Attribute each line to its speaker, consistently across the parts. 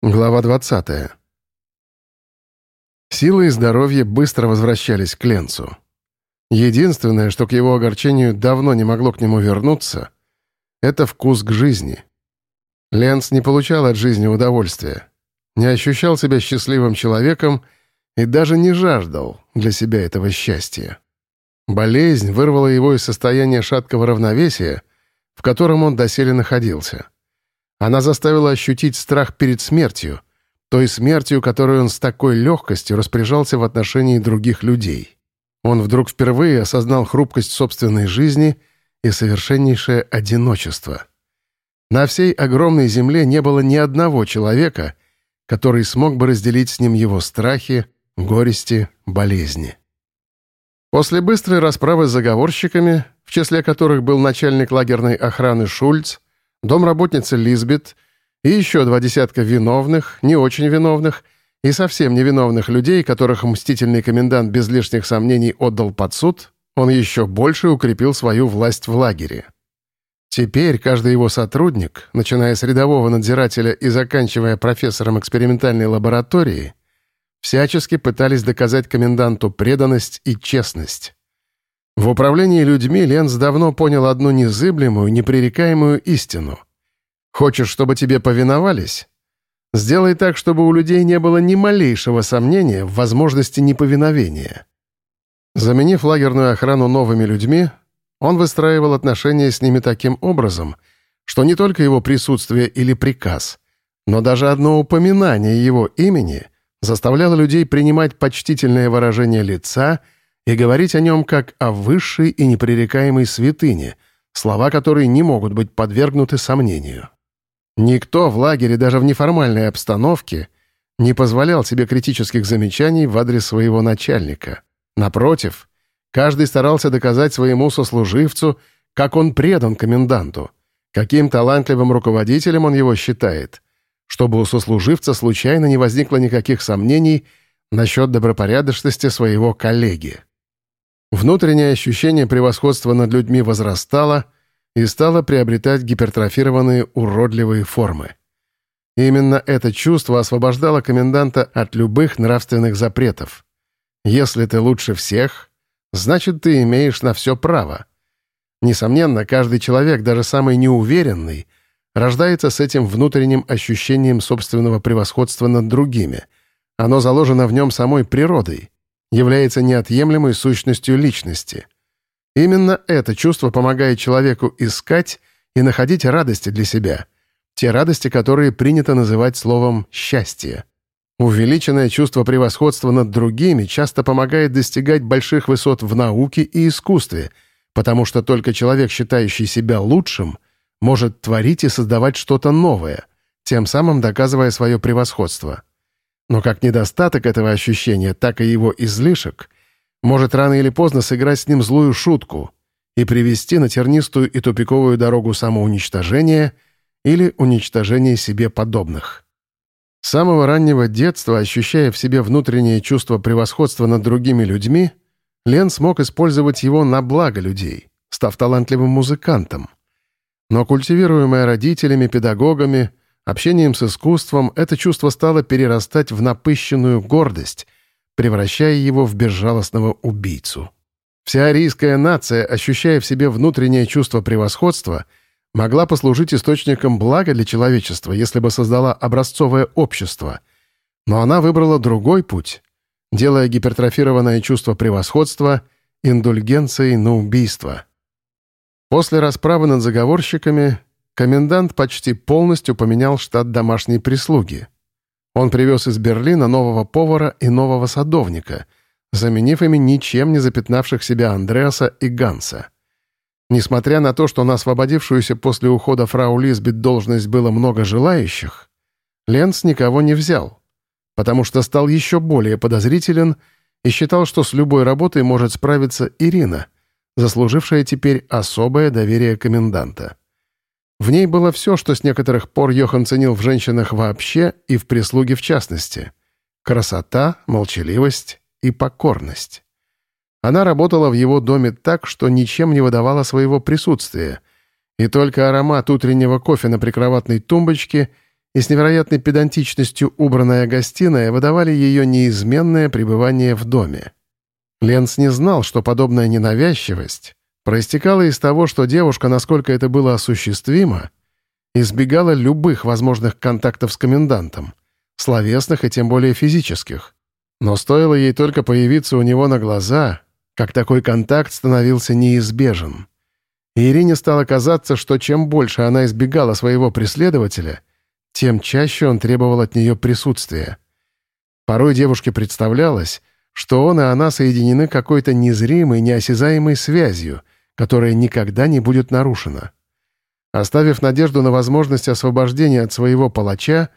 Speaker 1: Глава 20. Силы и здоровье быстро возвращались к Ленцу. Единственное, что к его огорчению давно не могло к нему вернуться, это вкус к жизни. Ленц не получал от жизни удовольствия, не ощущал себя счастливым человеком и даже не жаждал для себя этого счастья. Болезнь вырвала его из состояния шаткого равновесия, в котором он доселе находился — она заставила ощутить страх перед смертью, той смертью, которой он с такой легкостью распоряжался в отношении других людей. Он вдруг впервые осознал хрупкость собственной жизни и совершеннейшее одиночество. На всей огромной земле не было ни одного человека, который смог бы разделить с ним его страхи, горести, болезни. После быстрой расправы с заговорщиками, в числе которых был начальник лагерной охраны Шульц, домработница Лизбет и еще два десятка виновных, не очень виновных и совсем невиновных людей, которых мстительный комендант без лишних сомнений отдал под суд, он еще больше укрепил свою власть в лагере. Теперь каждый его сотрудник, начиная с рядового надзирателя и заканчивая профессором экспериментальной лаборатории, всячески пытались доказать коменданту преданность и честность. В управлении людьми Ленц давно понял одну незыблемую, непререкаемую истину. Хочешь, чтобы тебе повиновались? Сделай так, чтобы у людей не было ни малейшего сомнения в возможности неповиновения. Заменив лагерную охрану новыми людьми, он выстраивал отношения с ними таким образом, что не только его присутствие или приказ, но даже одно упоминание его имени заставляло людей принимать почтительное выражение лица — и говорить о нем как о высшей и непререкаемой святыне, слова которой не могут быть подвергнуты сомнению. Никто в лагере даже в неформальной обстановке не позволял себе критических замечаний в адрес своего начальника. Напротив, каждый старался доказать своему сослуживцу, как он предан коменданту, каким талантливым руководителем он его считает, чтобы у сослуживца случайно не возникло никаких сомнений насчет добропорядочности своего коллеги. Внутреннее ощущение превосходства над людьми возрастало и стало приобретать гипертрофированные уродливые формы. именно это чувство освобождало коменданта от любых нравственных запретов. Если ты лучше всех, значит, ты имеешь на все право. Несомненно, каждый человек, даже самый неуверенный, рождается с этим внутренним ощущением собственного превосходства над другими. Оно заложено в нем самой природой является неотъемлемой сущностью личности. Именно это чувство помогает человеку искать и находить радости для себя, те радости, которые принято называть словом «счастье». Увеличенное чувство превосходства над другими часто помогает достигать больших высот в науке и искусстве, потому что только человек, считающий себя лучшим, может творить и создавать что-то новое, тем самым доказывая свое превосходство. Но как недостаток этого ощущения, так и его излишек может рано или поздно сыграть с ним злую шутку и привести на тернистую и тупиковую дорогу самоуничтожения или уничтожения себе подобных. С самого раннего детства, ощущая в себе внутреннее чувство превосходства над другими людьми, Лен смог использовать его на благо людей, став талантливым музыкантом. Но культивируемое родителями, педагогами, Общением с искусством это чувство стало перерастать в напыщенную гордость, превращая его в безжалостного убийцу. Вся арийская нация, ощущая в себе внутреннее чувство превосходства, могла послужить источником блага для человечества, если бы создала образцовое общество. Но она выбрала другой путь, делая гипертрофированное чувство превосходства индульгенцией на убийство. После расправы над заговорщиками комендант почти полностью поменял штат домашней прислуги. Он привез из Берлина нового повара и нового садовника, заменив ими ничем не запятнавших себя Андреаса и Ганса. Несмотря на то, что на освободившуюся после ухода фрау Лизбет должность было много желающих, Ленц никого не взял, потому что стал еще более подозрителен и считал, что с любой работой может справиться Ирина, заслужившая теперь особое доверие коменданта. В ней было все, что с некоторых пор Йохан ценил в женщинах вообще и в прислуге в частности. Красота, молчаливость и покорность. Она работала в его доме так, что ничем не выдавала своего присутствия, и только аромат утреннего кофе на прикроватной тумбочке и с невероятной педантичностью убранная гостиная выдавали ее неизменное пребывание в доме. Ленц не знал, что подобная ненавязчивость проистекала из того, что девушка, насколько это было осуществимо, избегала любых возможных контактов с комендантом, словесных и тем более физических. Но стоило ей только появиться у него на глаза, как такой контакт становился неизбежен. И Ирине стало казаться, что чем больше она избегала своего преследователя, тем чаще он требовал от нее присутствия. Порой девушке представлялось, что он и она соединены какой-то незримой, неосязаемой связью, которая никогда не будет нарушена. Оставив надежду на возможность освобождения от своего палача,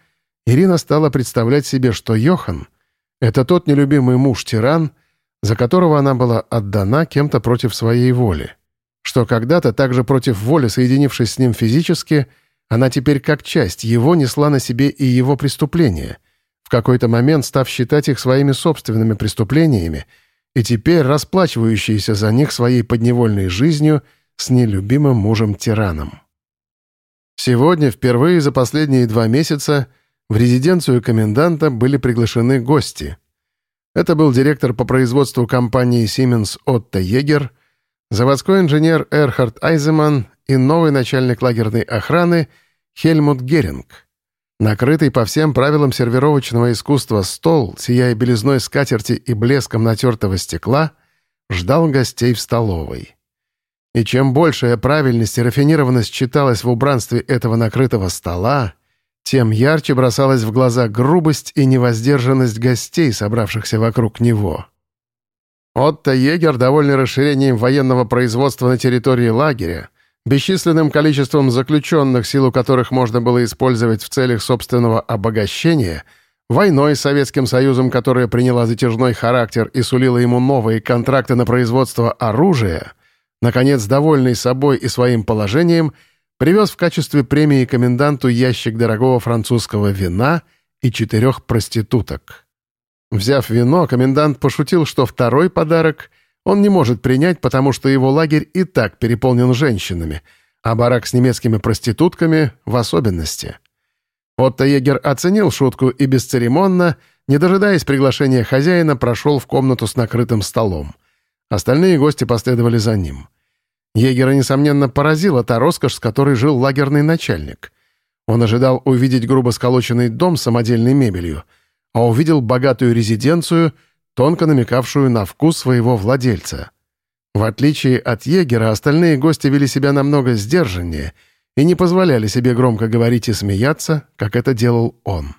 Speaker 1: Ирина стала представлять себе, что Йохан — это тот нелюбимый муж-тиран, за которого она была отдана кем-то против своей воли. Что когда-то, также против воли, соединившись с ним физически, она теперь как часть его несла на себе и его преступления — какой-то момент став считать их своими собственными преступлениями и теперь расплачивающиеся за них своей подневольной жизнью с нелюбимым мужем-тираном. Сегодня, впервые за последние два месяца, в резиденцию коменданта были приглашены гости. Это был директор по производству компании Siemens Отто Егер, заводской инженер Эрхард Айземан и новый начальник лагерной охраны Хельмут Геринг. Накрытый по всем правилам сервировочного искусства стол, сияя белизной скатерти и блеском натертого стекла, ждал гостей в столовой. И чем большая правильность и рафинированность читалась в убранстве этого накрытого стола, тем ярче бросалась в глаза грубость и невоздержанность гостей, собравшихся вокруг него. Отто Егер, довольный расширением военного производства на территории лагеря, бесчисленным количеством заключенных, силу которых можно было использовать в целях собственного обогащения, войной с Советским Союзом, которая приняла затяжной характер и сулила ему новые контракты на производство оружия, наконец, довольный собой и своим положением, привез в качестве премии коменданту ящик дорогого французского вина и четырех проституток. Взяв вино, комендант пошутил, что второй подарок — он не может принять, потому что его лагерь и так переполнен женщинами, а барак с немецкими проститутками в особенности. Отто Егер оценил шутку и бесцеремонно, не дожидаясь приглашения хозяина, прошел в комнату с накрытым столом. Остальные гости последовали за ним. Егера, несомненно, поразила та роскошь, с которой жил лагерный начальник. Он ожидал увидеть грубо сколоченный дом с самодельной мебелью, а увидел богатую резиденцию — тонко намекавшую на вкус своего владельца. В отличие от егера, остальные гости вели себя намного сдержаннее и не позволяли себе громко говорить и смеяться, как это делал он.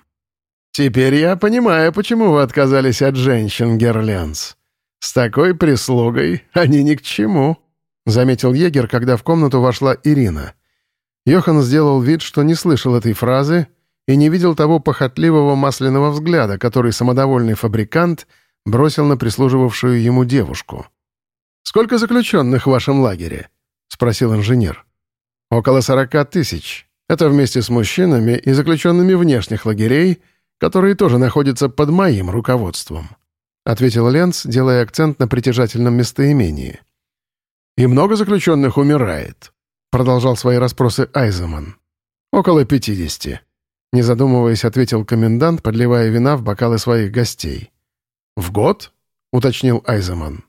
Speaker 1: «Теперь я понимаю, почему вы отказались от женщин, Герленс. С такой прислугой они ни к чему», — заметил егер, когда в комнату вошла Ирина. Йохан сделал вид, что не слышал этой фразы и не видел того похотливого масляного взгляда, который самодовольный фабрикант — бросил на прислуживавшую ему девушку. «Сколько заключенных в вашем лагере?» — спросил инженер. «Около сорока тысяч. Это вместе с мужчинами и заключенными внешних лагерей, которые тоже находятся под моим руководством», — ответил Ленц, делая акцент на притяжательном местоимении. «И много заключенных умирает», — продолжал свои расспросы Айземан. «Около пятидесяти», — не задумываясь, ответил комендант, подливая вина в бокалы своих гостей. «В год?» — уточнил Айземан.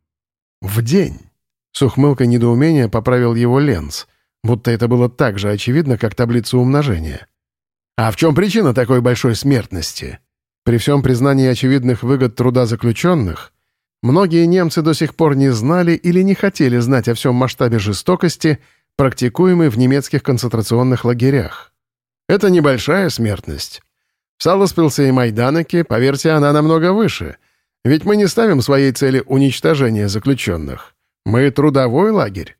Speaker 1: «В день». С ухмылкой недоумения поправил его Ленц, будто это было так же очевидно, как таблица умножения. «А в чем причина такой большой смертности?» При всем признании очевидных выгод труда заключенных, многие немцы до сих пор не знали или не хотели знать о всем масштабе жестокости, практикуемой в немецких концентрационных лагерях. Это небольшая смертность. В Саласпилсе и Майданеке, поверьте, она намного выше — ведь мы не ставим своей цели уничтожения заключенных. Мы трудовой лагерь.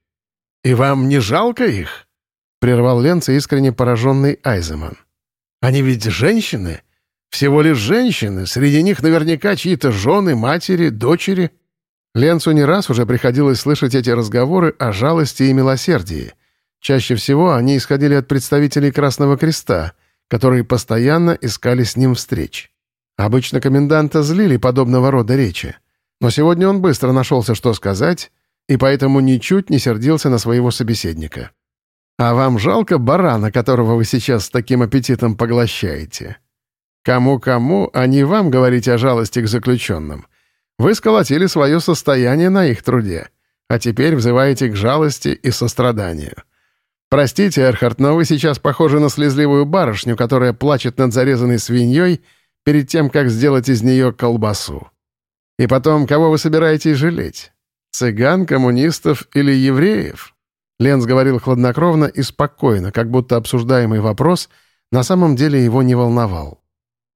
Speaker 1: И вам не жалко их?» — прервал Ленца искренне пораженный Айземан. «Они ведь женщины. Всего лишь женщины. Среди них наверняка чьи-то жены, матери, дочери». Ленцу не раз уже приходилось слышать эти разговоры о жалости и милосердии. Чаще всего они исходили от представителей Красного Креста, которые постоянно искали с ним встреч. Обычно коменданта злили подобного рода речи. Но сегодня он быстро нашелся, что сказать, и поэтому ничуть не сердился на своего собеседника. А вам жалко барана, которого вы сейчас с таким аппетитом поглощаете? Кому-кому, а не вам говорить о жалости к заключенным. Вы сколотили свое состояние на их труде, а теперь взываете к жалости и состраданию. Простите, Эрхард, но вы сейчас похожи на слезливую барышню, которая плачет над зарезанной свиньей перед тем, как сделать из нее колбасу. И потом, кого вы собираетесь жалеть? Цыган, коммунистов или евреев? Ленц говорил хладнокровно и спокойно, как будто обсуждаемый вопрос на самом деле его не волновал.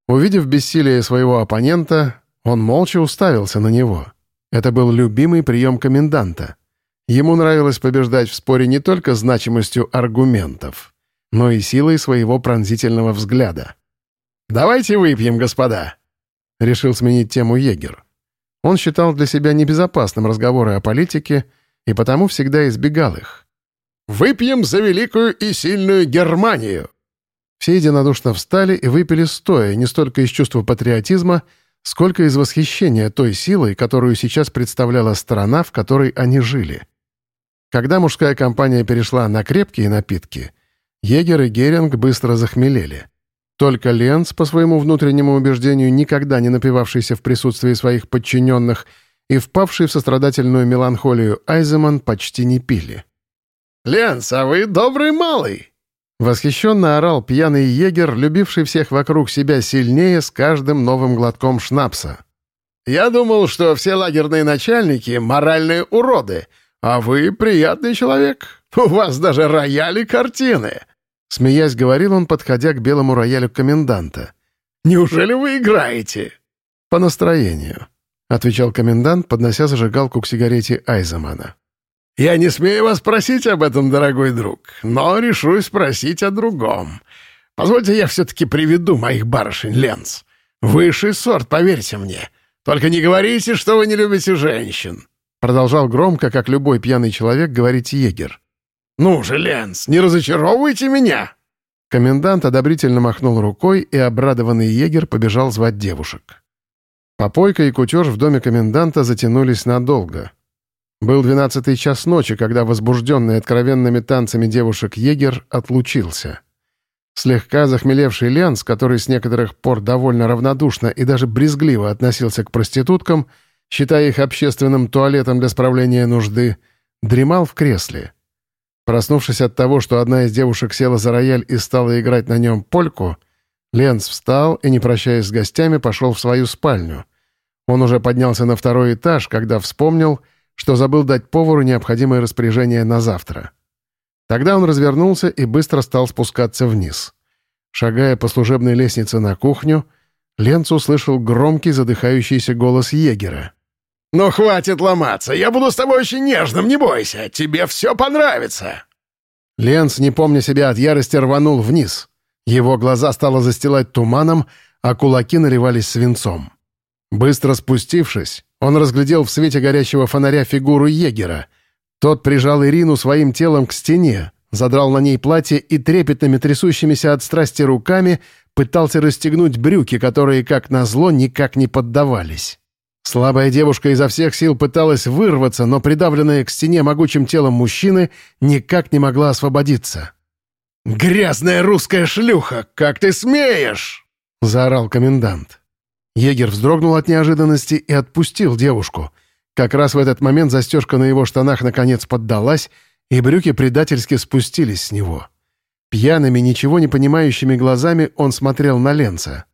Speaker 1: Увидев бессилие своего оппонента, он молча уставился на него. Это был любимый прием коменданта. Ему нравилось побеждать в споре не только значимостью аргументов, но и силой своего пронзительного взгляда. «Давайте выпьем, господа!» — решил сменить тему егер. Он считал для себя небезопасным разговоры о политике и потому всегда избегал их. «Выпьем за великую и сильную Германию!» Все единодушно встали и выпили стоя, не столько из чувства патриотизма, сколько из восхищения той силой, которую сейчас представляла страна, в которой они жили. Когда мужская компания перешла на крепкие напитки, Егер и Геринг быстро захмелели. Только Ленц, по своему внутреннему убеждению, никогда не напивавшийся в присутствии своих подчиненных и впавший в сострадательную меланхолию Айземан, почти не пили. «Ленц, а вы добрый малый!» Восхищенно орал пьяный егер, любивший всех вокруг себя сильнее с каждым новым глотком шнапса. «Я думал, что все лагерные начальники — моральные уроды, а вы приятный человек. У вас даже рояли картины!» Смеясь, говорил он, подходя к белому роялю коменданта. «Неужели вы играете?» «По настроению», — отвечал комендант, поднося зажигалку к сигарете Айземана. «Я не смею вас просить об этом, дорогой друг, но решусь спросить о другом. Позвольте я все-таки приведу моих барышень, Ленц. Высший сорт, поверьте мне. Только не говорите, что вы не любите женщин». Продолжал громко, как любой пьяный человек, говорить егер. «Ну же, Ленц, не разочаровывайте меня!» Комендант одобрительно махнул рукой, и обрадованный егер побежал звать девушек. Попойка и кутеж в доме коменданта затянулись надолго — был двенадцатый час ночи, когда возбужденный откровенными танцами девушек егер отлучился. Слегка захмелевший Ленс, который с некоторых пор довольно равнодушно и даже брезгливо относился к проституткам, считая их общественным туалетом для справления нужды, дремал в кресле. Проснувшись от того, что одна из девушек села за рояль и стала играть на нем польку, Ленс встал и, не прощаясь с гостями, пошел в свою спальню. Он уже поднялся на второй этаж, когда вспомнил — что забыл дать повару необходимое распоряжение на завтра. Тогда он развернулся и быстро стал спускаться вниз. Шагая по служебной лестнице на кухню, Ленц услышал громкий задыхающийся голос егера. «Ну, хватит ломаться! Я буду с тобой очень нежным, не бойся! Тебе все понравится!» Ленц, не помня себя от ярости, рванул вниз. Его глаза стало застилать туманом, а кулаки наливались свинцом. Быстро спустившись, он разглядел в свете горящего фонаря фигуру егера. Тот прижал Ирину своим телом к стене, задрал на ней платье и трепетными трясущимися от страсти руками пытался расстегнуть брюки, которые, как назло, никак не поддавались. Слабая девушка изо всех сил пыталась вырваться, но придавленная к стене могучим телом мужчины никак не могла освободиться. «Грязная русская шлюха! Как ты смеешь!» — заорал комендант. Егер вздрогнул от неожиданности и отпустил девушку. Как раз в этот момент застежка на его штанах наконец поддалась, и брюки предательски спустились с него. Пьяными, ничего не понимающими глазами он смотрел на Ленца.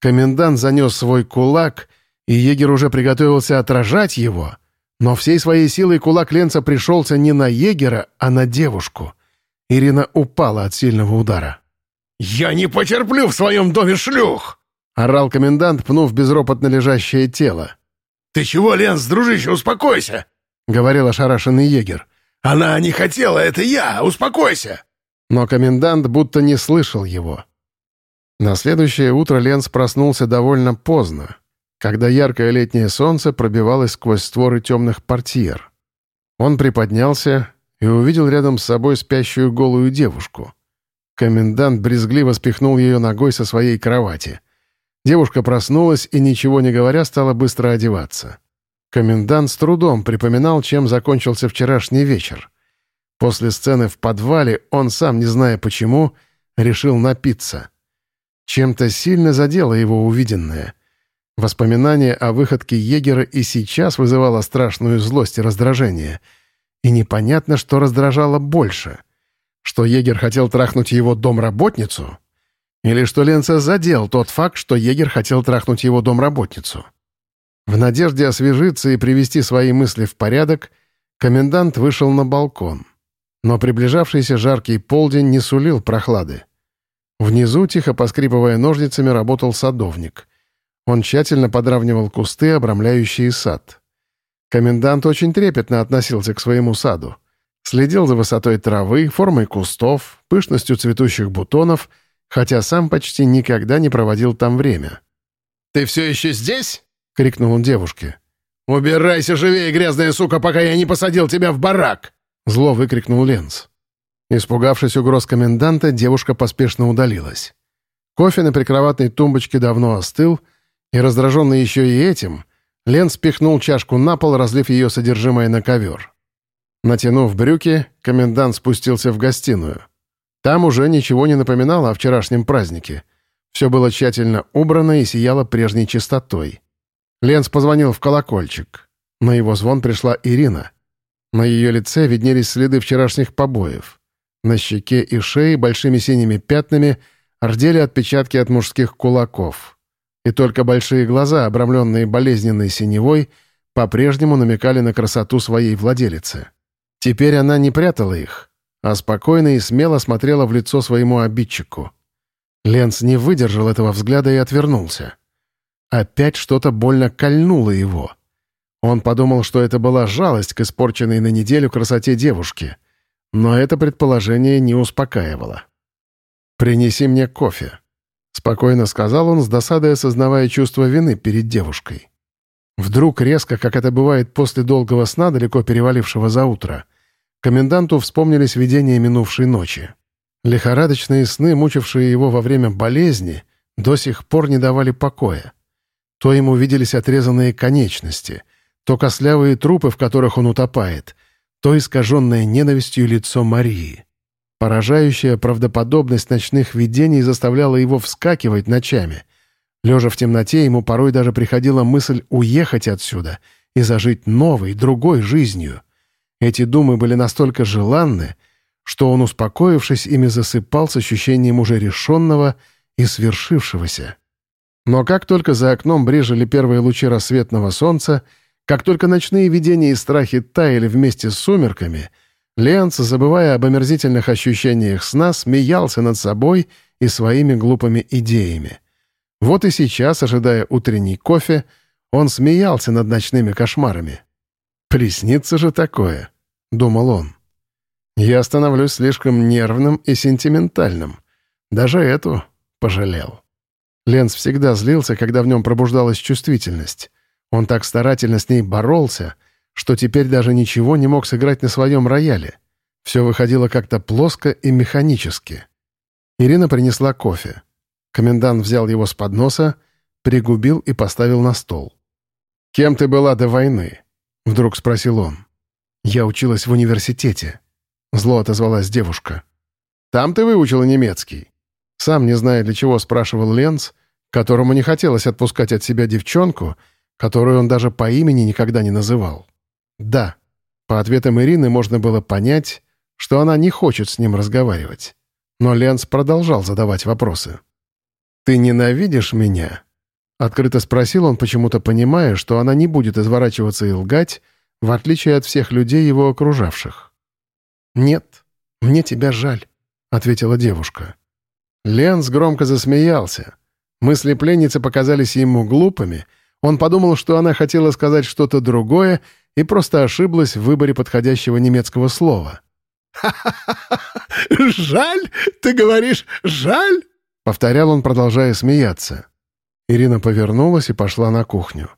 Speaker 1: Комендант занес свой кулак, и егер уже приготовился отражать его, но всей своей силой кулак Ленца пришелся не на егера, а на девушку. Ирина упала от сильного удара. «Я не потерплю в своем доме шлюх!» — орал комендант, пнув безропотно лежащее тело. «Ты чего, Ленс, дружище, успокойся!» — говорил ошарашенный егер. «Она не хотела, это я! Успокойся!» Но комендант будто не слышал его. На следующее утро Ленс проснулся довольно поздно, когда яркое летнее солнце пробивалось сквозь створы темных портьер. Он приподнялся и увидел рядом с собой спящую голую девушку. Комендант брезгливо спихнул ее ногой со своей кровати — Девушка проснулась и, ничего не говоря, стала быстро одеваться. Комендант с трудом припоминал, чем закончился вчерашний вечер. После сцены в подвале он, сам не зная почему, решил напиться. Чем-то сильно задело его увиденное. Воспоминание о выходке егера и сейчас вызывало страшную злость и раздражение. И непонятно, что раздражало больше. Что егер хотел трахнуть его домработницу? Или что Ленца задел тот факт, что егер хотел трахнуть его домработницу? В надежде освежиться и привести свои мысли в порядок, комендант вышел на балкон. Но приближавшийся жаркий полдень не сулил прохлады. Внизу, тихо поскрипывая ножницами, работал садовник. Он тщательно подравнивал кусты, обрамляющие сад. Комендант очень трепетно относился к своему саду. Следил за высотой травы, формой кустов, пышностью цветущих бутонов, хотя сам почти никогда не проводил там время.
Speaker 2: «Ты все еще здесь?»
Speaker 1: — крикнул он девушке.
Speaker 2: «Убирайся живее, грязная сука, пока я не посадил тебя в барак!»
Speaker 1: Зло выкрикнул Ленц. Испугавшись угроз коменданта, девушка поспешно удалилась. Кофе на прикроватной тумбочке давно остыл, и раздраженный еще и этим, Лен спихнул чашку на пол, разлив ее содержимое на ковер. Натянув брюки, комендант спустился в гостиную. Там уже ничего не напоминало о вчерашнем празднике. Все было тщательно убрано и сияло прежней чистотой. Ленц позвонил в колокольчик. На его звон пришла Ирина. На ее лице виднелись следы вчерашних побоев. На щеке и шее большими синими пятнами рдели отпечатки от мужских кулаков. И только большие глаза, обрамленные болезненной синевой, по-прежнему намекали на красоту своей владелицы. Теперь она не прятала их, а спокойно и смело смотрела в лицо своему обидчику. Ленц не выдержал этого взгляда и отвернулся. Опять что-то больно кольнуло его. Он подумал, что это была жалость к испорченной на неделю красоте девушки — но это предположение не успокаивало. «Принеси мне кофе», — спокойно сказал он, с досадой осознавая чувство вины перед девушкой. Вдруг резко, как это бывает после долгого сна, далеко перевалившего за утро, коменданту вспомнились видения минувшей ночи. Лихорадочные сны, мучившие его во время болезни, до сих пор не давали покоя. То ему виделись отрезанные конечности, то кослявые трупы, в которых он утопает, то искаженное ненавистью лицо Марии. Поражающая правдоподобность ночных видений заставляла его вскакивать ночами. Лежа в темноте, ему порой даже приходила мысль уехать отсюда и зажить новой, другой жизнью. Эти думы были настолько желанны, что он, успокоившись, ими засыпал с ощущением уже решенного и свершившегося. Но как только за окном брежели первые лучи рассветного солнца, как только ночные видения и страхи таяли вместе с сумерками, Ленц, забывая об омерзительных ощущениях сна, смеялся над собой и своими глупыми идеями. Вот и сейчас, ожидая утренний кофе, он смеялся над ночными кошмарами. «Приснится же такое», — думал он. «Я становлюсь слишком нервным и сентиментальным. Даже эту пожалел». Ленц всегда злился, когда в нем пробуждалась чувствительность. Он так старательно с ней боролся, что теперь даже ничего не мог сыграть на своем рояле. Все выходило как-то плоско и механически. Ирина принесла кофе. Комендант взял его с подноса, пригубил и поставил на стол. «Кем ты была до войны?» — вдруг спросил он. «Я училась в университете», — зло отозвалась девушка. «Там ты выучила немецкий?» Сам, не зная для чего, спрашивал Ленц, которому не хотелось отпускать от себя девчонку — которую он даже по имени никогда не называл. Да, по ответам Ирины можно было понять, что она не хочет с ним разговаривать. Но Ленц продолжал задавать вопросы. «Ты ненавидишь меня?» Открыто спросил он, почему-то понимая, что она не будет изворачиваться и лгать, в отличие от всех людей, его окружавших. «Нет, мне тебя жаль», — ответила девушка. Ленц громко засмеялся. Мысли пленницы показались ему глупыми — он подумал, что она хотела сказать что-то другое и просто ошиблась в выборе подходящего немецкого слова.
Speaker 2: «Ха-ха-ха! Жаль? Ты говоришь, жаль?»
Speaker 1: — повторял он, продолжая смеяться. Ирина повернулась и пошла на кухню.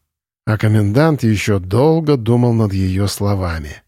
Speaker 1: А комендант еще долго думал над ее словами.